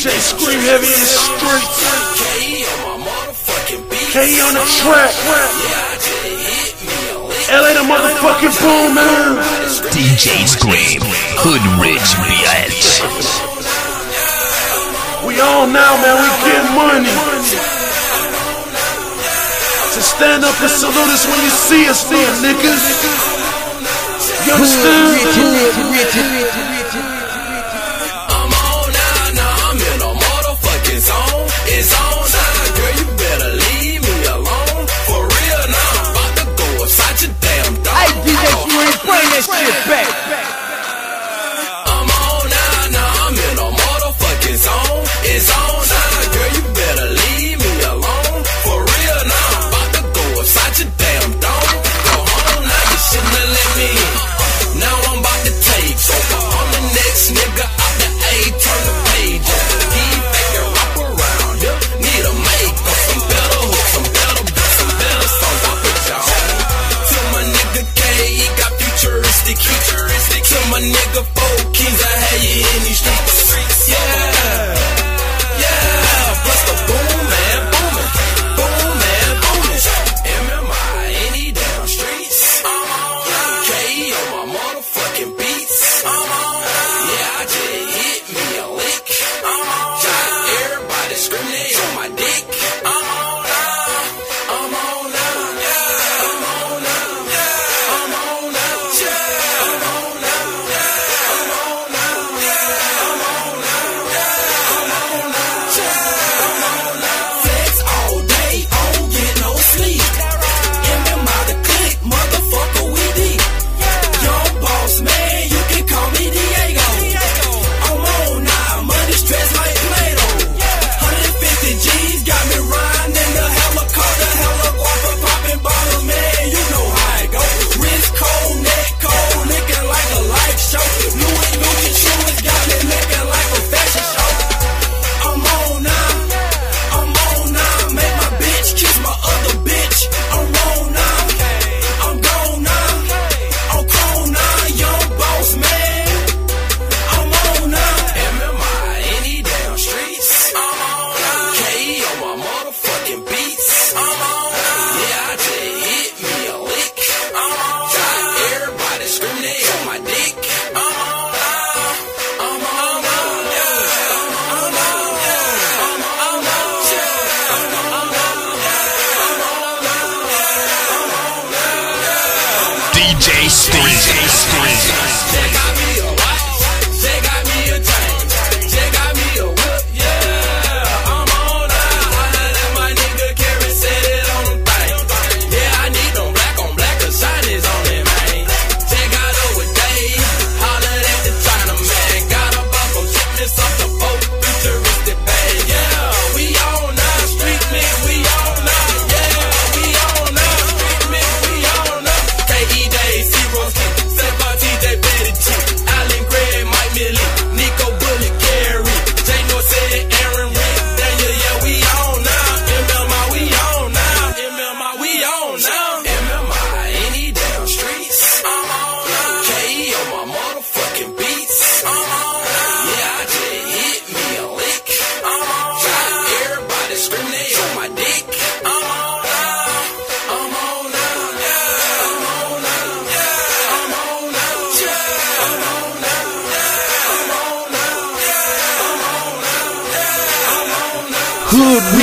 DJ Scream Heavy in the streets. K on the track. LA the motherfucking boom, man. DJ Scream, Hood Rich bitch. We on now, man. We get money. So stand up and salute us when you see us, then, niggas. You understand? Bitch, bitch.